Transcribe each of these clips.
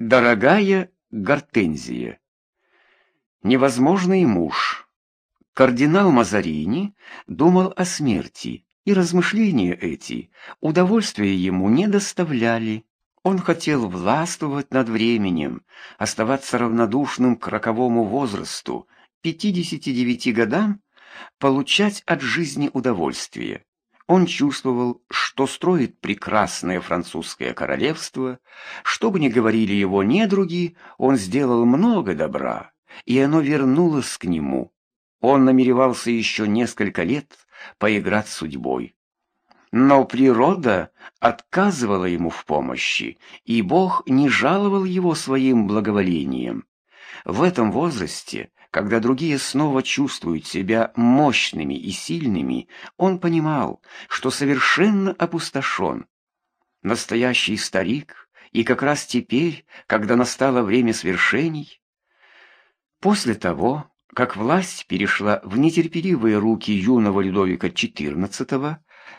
Дорогая Гортензия, невозможный муж. Кардинал Мазарини думал о смерти, и размышления эти удовольствия ему не доставляли. Он хотел властвовать над временем, оставаться равнодушным к роковому возрасту, 59 годам, получать от жизни удовольствие. Он чувствовал, что строит прекрасное французское королевство, что бы ни говорили его недруги, он сделал много добра, и оно вернулось к нему. Он намеревался еще несколько лет поиграть с судьбой. Но природа отказывала ему в помощи, и Бог не жаловал его своим благоволением. В этом возрасте когда другие снова чувствуют себя мощными и сильными, он понимал, что совершенно опустошен. Настоящий старик, и как раз теперь, когда настало время свершений, после того, как власть перешла в нетерпеливые руки юного Людовика XIV,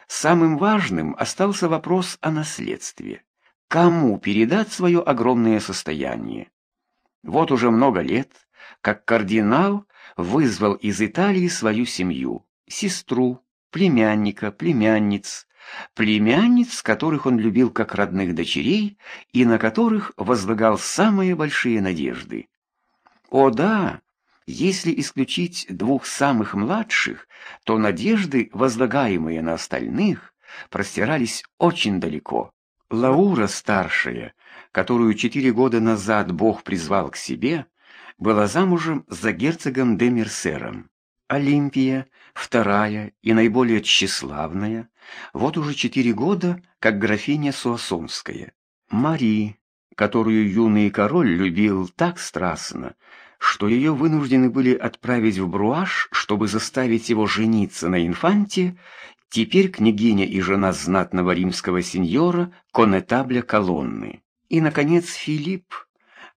самым важным остался вопрос о наследстве. Кому передать свое огромное состояние? Вот уже много лет как кардинал вызвал из Италии свою семью, сестру, племянника, племянниц, племянниц, которых он любил как родных дочерей и на которых возлагал самые большие надежды. О да, если исключить двух самых младших, то надежды, возлагаемые на остальных, простирались очень далеко. Лаура старшая, которую четыре года назад Бог призвал к себе, была замужем за герцогом де Мерсером. Олимпия, вторая и наиболее тщеславная, вот уже четыре года, как графиня Суассонская. Мари, которую юный король любил так страстно, что ее вынуждены были отправить в Бруаш, чтобы заставить его жениться на инфанте, теперь княгиня и жена знатного римского сеньора конетабля Колонны. И, наконец, Филипп,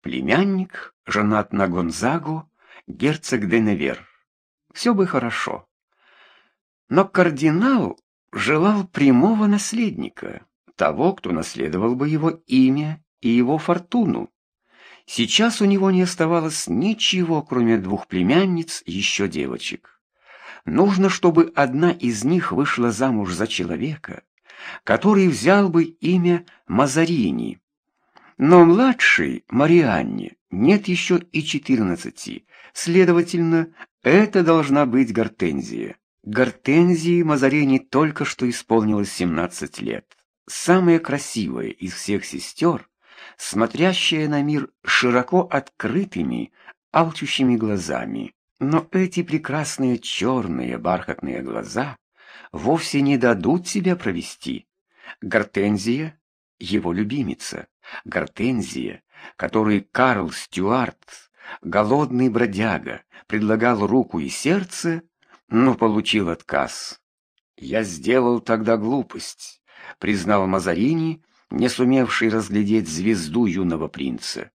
племянник, женат на Гонзагу, герцог де Невер. Все бы хорошо. Но кардинал желал прямого наследника, того, кто наследовал бы его имя и его фортуну. Сейчас у него не оставалось ничего, кроме двух племянниц, еще девочек. Нужно, чтобы одна из них вышла замуж за человека, который взял бы имя Мазарини, но младшей, Марианне, нет еще и четырнадцати. Следовательно, это должна быть Гортензия. Гортензии Мазарени только что исполнилось семнадцать лет. Самая красивая из всех сестер, смотрящая на мир широко открытыми, алчущими глазами. Но эти прекрасные черные бархатные глаза вовсе не дадут себя провести. Гортензия — его любимица. Гортензия, которой Карл Стюарт, голодный бродяга, предлагал руку и сердце, но получил отказ. «Я сделал тогда глупость», — признал Мазарини, не сумевший разглядеть звезду юного принца.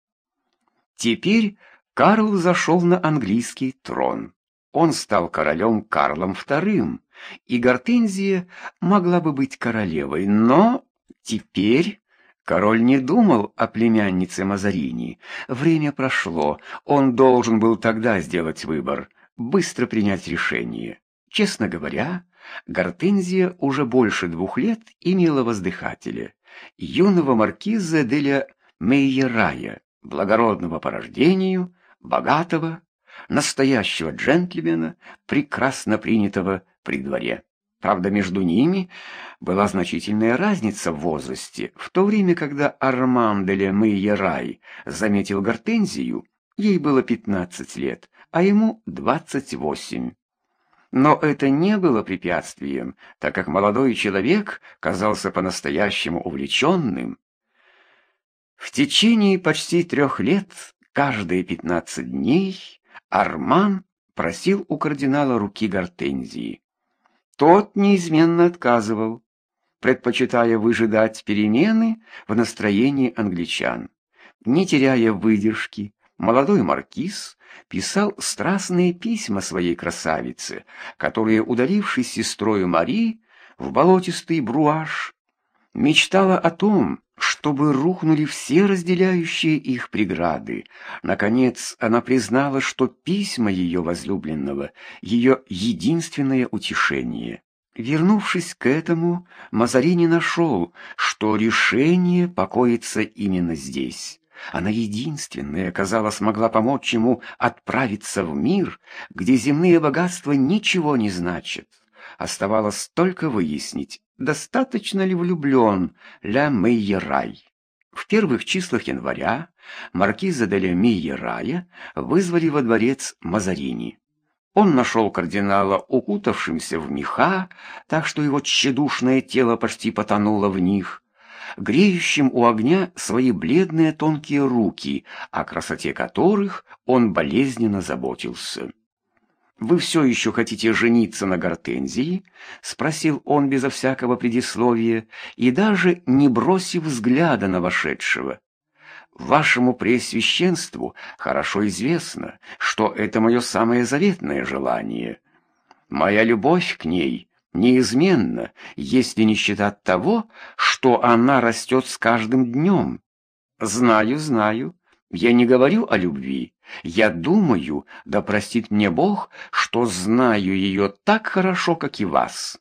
Теперь Карл зашел на английский трон. Он стал королем Карлом II, и Гортензия могла бы быть королевой, но теперь Король не думал о племяннице Мазарини. Время прошло, он должен был тогда сделать выбор, быстро принять решение. Честно говоря, Гортензия уже больше двух лет имела воздыхателя, юного маркиза Деля Мейерая, благородного по рождению, богатого, настоящего джентльмена, прекрасно принятого при дворе. Правда, между ними была значительная разница в возрасте. В то время, когда Арман де Лемейерай заметил Гортензию, ей было 15 лет, а ему 28. Но это не было препятствием, так как молодой человек казался по-настоящему увлеченным. В течение почти трех лет, каждые 15 дней, Арман просил у кардинала руки Гортензии. Тот неизменно отказывал, предпочитая выжидать перемены в настроении англичан. Не теряя выдержки, молодой маркиз писал страстные письма своей красавице, которая, удалившись с сестрой Мари в болотистый бруаж, мечтала о том, чтобы рухнули все разделяющие их преграды. Наконец, она признала, что письма ее возлюбленного — ее единственное утешение. Вернувшись к этому, Мазарини нашел, что решение покоится именно здесь. Она единственная, казалось, могла помочь ему отправиться в мир, где земные богатства ничего не значат. Оставалось только выяснить, достаточно ли влюблен Ля Мейерай. В первых числах января маркиза де Мейерая вызвали во дворец Мазарини. Он нашел кардинала укутавшимся в меха, так что его тщедушное тело почти потонуло в них, греющим у огня свои бледные тонкие руки, о красоте которых он болезненно заботился. «Вы все еще хотите жениться на Гортензии?» — спросил он безо всякого предисловия и даже не бросив взгляда на вошедшего. Вашему Преосвященству хорошо известно, что это мое самое заветное желание. Моя любовь к ней неизменна, если не считать того, что она растет с каждым днем. Знаю, знаю, я не говорю о любви. Я думаю, да простит мне Бог, что знаю ее так хорошо, как и вас.